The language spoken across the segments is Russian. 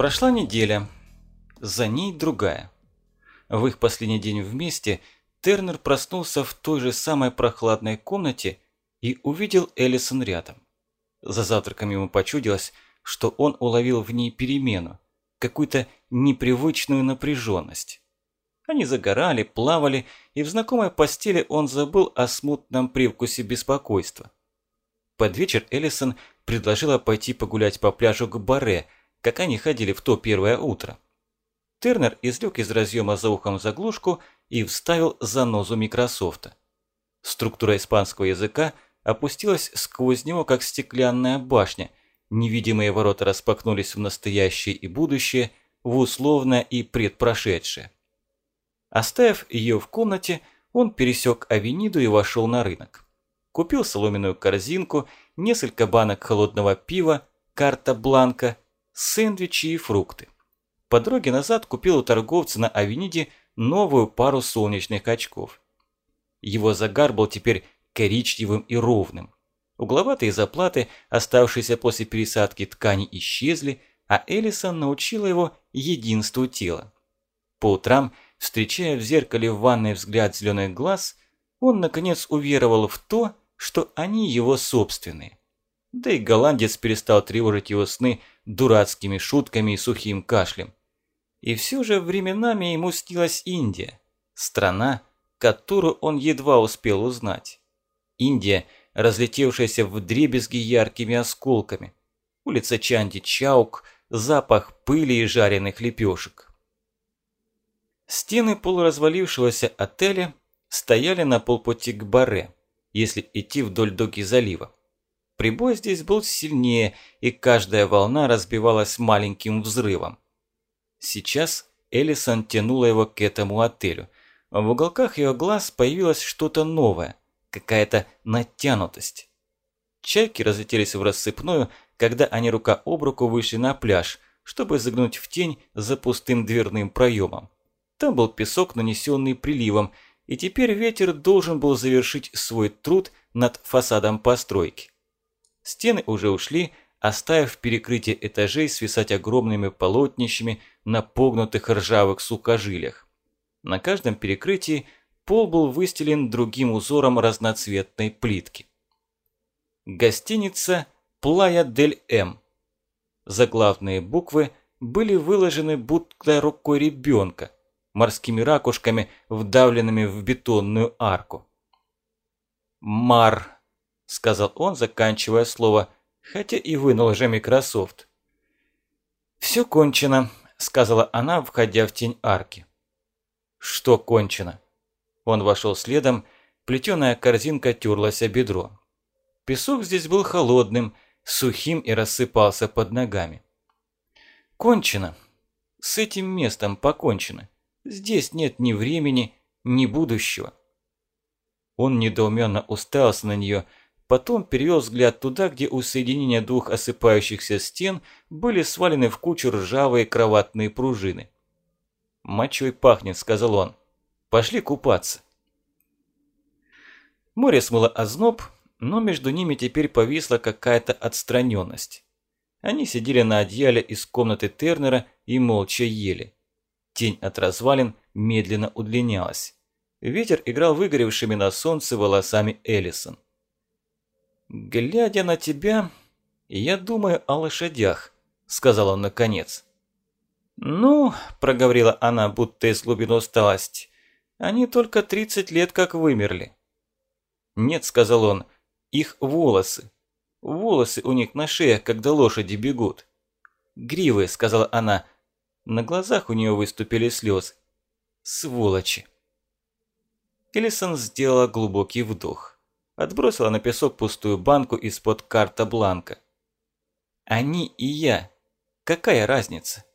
Прошла неделя, за ней другая. В их последний день вместе Тернер проснулся в той же самой прохладной комнате и увидел Эллисон рядом. За завтраком ему почудилось, что он уловил в ней перемену, какую-то непривычную напряженность. Они загорали, плавали, и в знакомой постели он забыл о смутном привкусе беспокойства. Под вечер Эллисон предложила пойти погулять по пляжу к Баре, как они ходили в то первое утро. Тернер извлек из разъема за ухом заглушку и вставил занозу Микрософта. Структура испанского языка опустилась сквозь него, как стеклянная башня. Невидимые ворота распахнулись в настоящее и будущее, в условное и предпрошедшее. Оставив ее в комнате, он пересек авениду и вошел на рынок. Купил соломенную корзинку, несколько банок холодного пива, карта бланка, сэндвичи и фрукты. По дороге назад купил у торговца на авениде новую пару солнечных очков. Его загар был теперь коричневым и ровным. Угловатые заплаты, оставшиеся после пересадки ткани, исчезли, а Элисон научила его единству тела. По утрам, встречая в зеркале в ванной взгляд зеленых глаз, он наконец уверовал в то, что они его собственные. Да и голландец перестал тревожить его сны дурацкими шутками и сухим кашлем. И все же временами ему снилась Индия, страна, которую он едва успел узнать. Индия, разлетевшаяся в дребезги яркими осколками. Улица Чанди-Чаук, запах пыли и жареных лепешек. Стены полуразвалившегося отеля стояли на полпути к баре, если идти вдоль доки залива. Прибой здесь был сильнее, и каждая волна разбивалась маленьким взрывом. Сейчас Элисон тянула его к этому отелю. В уголках ее глаз появилось что-то новое, какая-то натянутость. Чайки разлетелись в рассыпную, когда они рука об руку вышли на пляж, чтобы загнуть в тень за пустым дверным проемом. Там был песок, нанесенный приливом, и теперь ветер должен был завершить свой труд над фасадом постройки. Стены уже ушли, оставив перекрытие этажей свисать огромными полотнищами на погнутых ржавых сукожилях. На каждом перекрытии пол был выстелен другим узором разноцветной плитки. Гостиница «Плая дель М». Заглавные буквы были выложены будто рукой ребенка, морскими ракушками, вдавленными в бетонную арку. «Мар», – сказал он, заканчивая слово, хотя и вынул уже Microsoft. «Все кончено», – сказала она, входя в тень арки. «Что кончено?» Он вошел следом, плетеная корзинка терлась о бедро. Песок здесь был холодным, сухим и рассыпался под ногами. «Кончено. С этим местом покончено. Здесь нет ни времени, ни будущего». Он недоуменно уставился на нее, потом перевел взгляд туда, где у соединения двух осыпающихся стен были свалены в кучу ржавые кроватные пружины. «Мочой пахнет», – сказал он. «Пошли купаться». Море смыло озноб, но между ними теперь повисла какая-то отстраненность. Они сидели на одеяле из комнаты Тернера и молча ели. Тень от развалин медленно удлинялась. Ветер играл выгоревшими на солнце волосами Эллисон. «Глядя на тебя, я думаю о лошадях», – сказал он наконец. «Ну», – проговорила она, будто из глубины усталости, – «они только 30 лет как вымерли». «Нет», – сказал он, – «их волосы. Волосы у них на шее, когда лошади бегут». «Гривы», – сказала она, – на глазах у нее выступили слезы. Сволочи. Элисон сделала глубокий вдох. Отбросила на песок пустую банку из-под карта бланка. Они и я. Какая разница?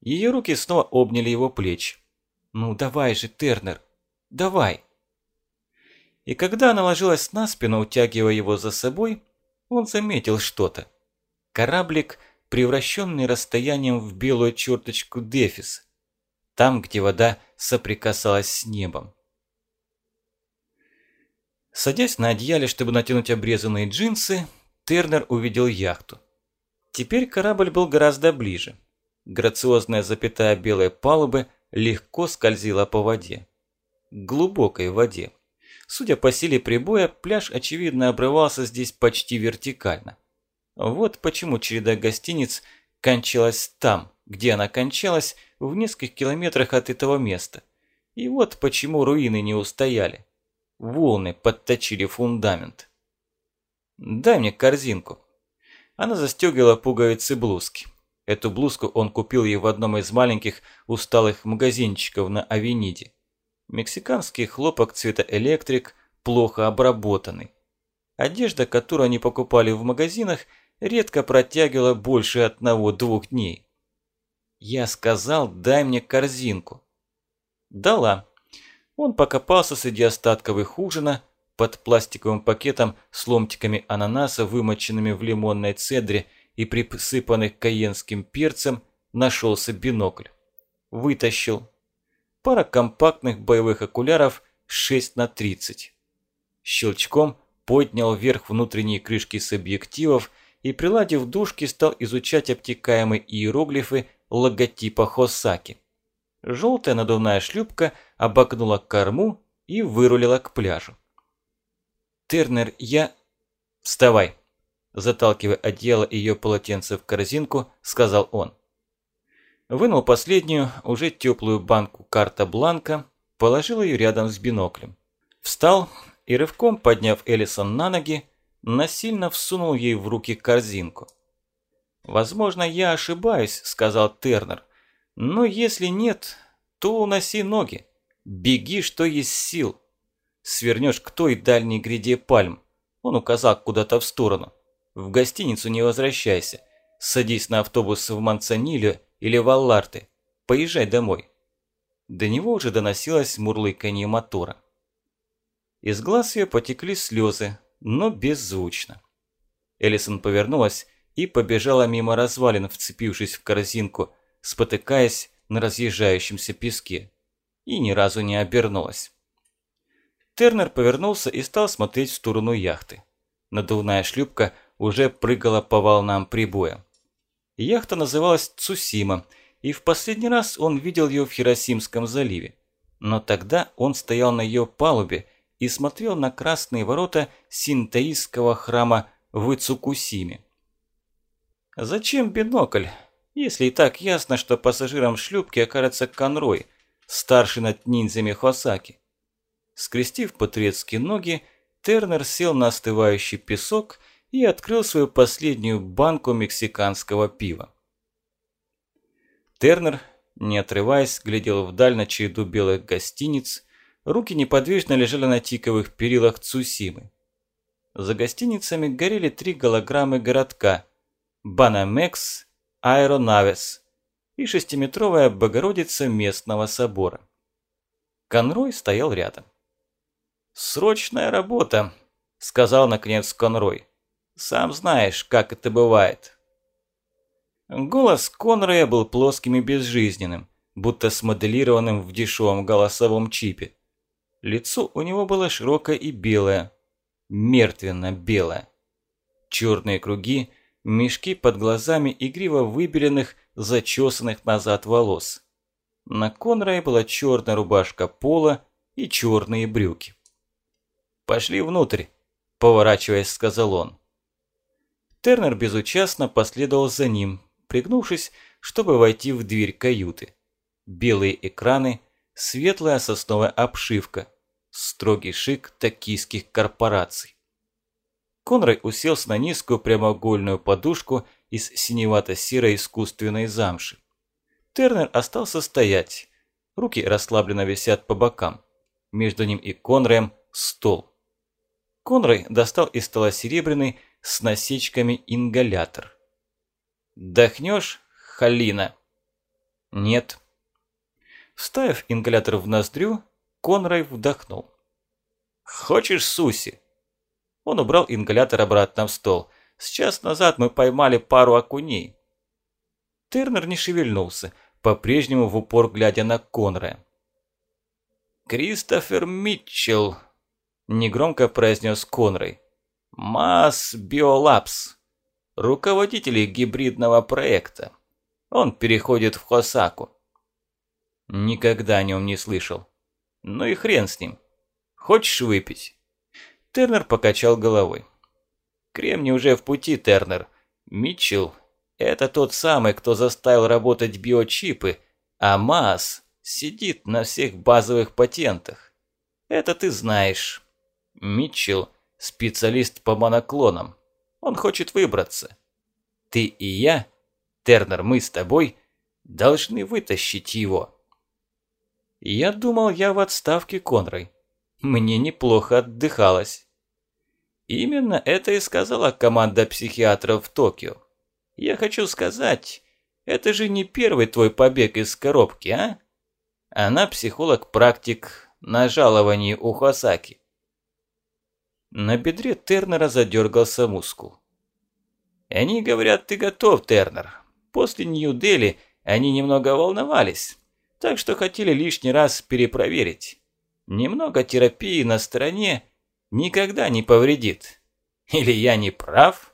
Ее руки снова обняли его плечи. «Ну давай же, Тернер, давай!» И когда она ложилась на спину, утягивая его за собой, он заметил что-то. Кораблик – превращенный расстоянием в белую черточку Дефис, там, где вода соприкасалась с небом. Садясь на одеяле, чтобы натянуть обрезанные джинсы, Тернер увидел яхту. Теперь корабль был гораздо ближе. Грациозная запятая белой палубы легко скользила по воде. Глубокой воде. Судя по силе прибоя, пляж, очевидно, обрывался здесь почти вертикально. Вот почему череда гостиниц кончалась там, где она кончалась, в нескольких километрах от этого места. И вот почему руины не устояли. Волны подточили фундамент. «Дай мне корзинку». Она застегивала пуговицы блузки. Эту блузку он купил ей в одном из маленьких усталых магазинчиков на Авениде. Мексиканский хлопок цвета электрик, плохо обработанный. Одежда, которую они покупали в магазинах, редко протягивала больше одного-двух дней. Я сказал, дай мне корзинку. Дала. Он покопался среди остатков их ужина, под пластиковым пакетом с ломтиками ананаса, вымоченными в лимонной цедре и присыпанных каенским перцем, нашелся бинокль. Вытащил. Пара компактных боевых окуляров 6 на 30. Щелчком поднял вверх внутренние крышки с объективов и, приладив дужки, стал изучать обтекаемые иероглифы логотипа Хосаки. Желтая надувная шлюпка обогнула корму и вырулила к пляжу. «Тернер, я...» «Вставай!» Заталкивая одеяло и ее полотенце в корзинку, сказал он. Вынул последнюю, уже теплую банку карта Бланка, положил ее рядом с биноклем. Встал и рывком, подняв Элисон на ноги, насильно всунул ей в руки корзинку. «Возможно, я ошибаюсь», – сказал Тернер. «Но если нет, то уноси ноги. Беги, что есть сил свернешь к той дальней гряде пальм. Он указал куда-то в сторону. В гостиницу не возвращайся. Садись на автобус в Манцаниле или в Алларте. Поезжай домой. До него уже доносилось мурлыканье мотора. Из глаз ее потекли слезы, но беззвучно. Элисон повернулась и побежала мимо развалин, вцепившись в корзинку, спотыкаясь на разъезжающемся песке. И ни разу не обернулась. Тернер повернулся и стал смотреть в сторону яхты. Надувная шлюпка уже прыгала по волнам прибоя. Яхта называлась «Цусима», и в последний раз он видел ее в Хиросимском заливе. Но тогда он стоял на ее палубе и смотрел на красные ворота синтаистского храма в Ицукусиме. Зачем бинокль, если и так ясно, что пассажиром шлюпки окажется Конрой, старший над ниндзями Хосаки? Скрестив по-турецки ноги, Тернер сел на остывающий песок и открыл свою последнюю банку мексиканского пива. Тернер, не отрываясь, глядел вдаль на череду белых гостиниц, руки неподвижно лежали на тиковых перилах Цусимы. За гостиницами горели три голограммы городка – Банамекс, Аэронавес и шестиметровая Богородица местного собора. Конрой стоял рядом. «Срочная работа», – сказал наконец Конрой. «Сам знаешь, как это бывает». Голос Конроя был плоским и безжизненным, будто смоделированным в дешевом голосовом чипе. Лицо у него было широкое и белое, мертвенно-белое. Черные круги, мешки под глазами игриво выбеленных, зачесанных назад волос. На Конрае была черная рубашка пола и черные брюки. «Пошли внутрь», – поворачиваясь, сказал он. Тернер безучастно последовал за ним, пригнувшись, чтобы войти в дверь каюты. Белые экраны, светлая сосновая обшивка, строгий шик токийских корпораций. Конрай уселся на низкую прямоугольную подушку из синевато-серой искусственной замши. Тернер остался стоять. Руки расслабленно висят по бокам. Между ним и Конраем стол. Конрой достал из стола серебряный с насечками ингалятор. «Дохнешь, Халина?» «Нет». Вставив ингалятор в ноздрю, Конрой вдохнул. «Хочешь суси?» Он убрал ингалятор обратно в стол. «С час назад мы поймали пару окуней». Тернер не шевельнулся, по-прежнему в упор глядя на Конрая. «Кристофер Митчелл», негромко произнес Конрой. Масс Биолапс, руководители гибридного проекта. Он переходит в Хосаку. Никогда о нем не слышал. Ну и хрен с ним. Хочешь выпить? Тернер покачал головой. Кремний уже в пути, Тернер. Митчелл – это тот самый, кто заставил работать биочипы, а МАС сидит на всех базовых патентах. Это ты знаешь. Митчелл – специалист по моноклонам. Он хочет выбраться. Ты и я, Тернер, мы с тобой, должны вытащить его. Я думал, я в отставке, Конрой. Мне неплохо отдыхалось. Именно это и сказала команда психиатров в Токио. Я хочу сказать, это же не первый твой побег из коробки, а? Она психолог-практик на жаловании у Хосаки. На бедре Тернера задергался мускул. Они говорят, ты готов, Тернер. После Нью-Дели они немного волновались, так что хотели лишний раз перепроверить. Немного терапии на стороне никогда не повредит. Или я не прав?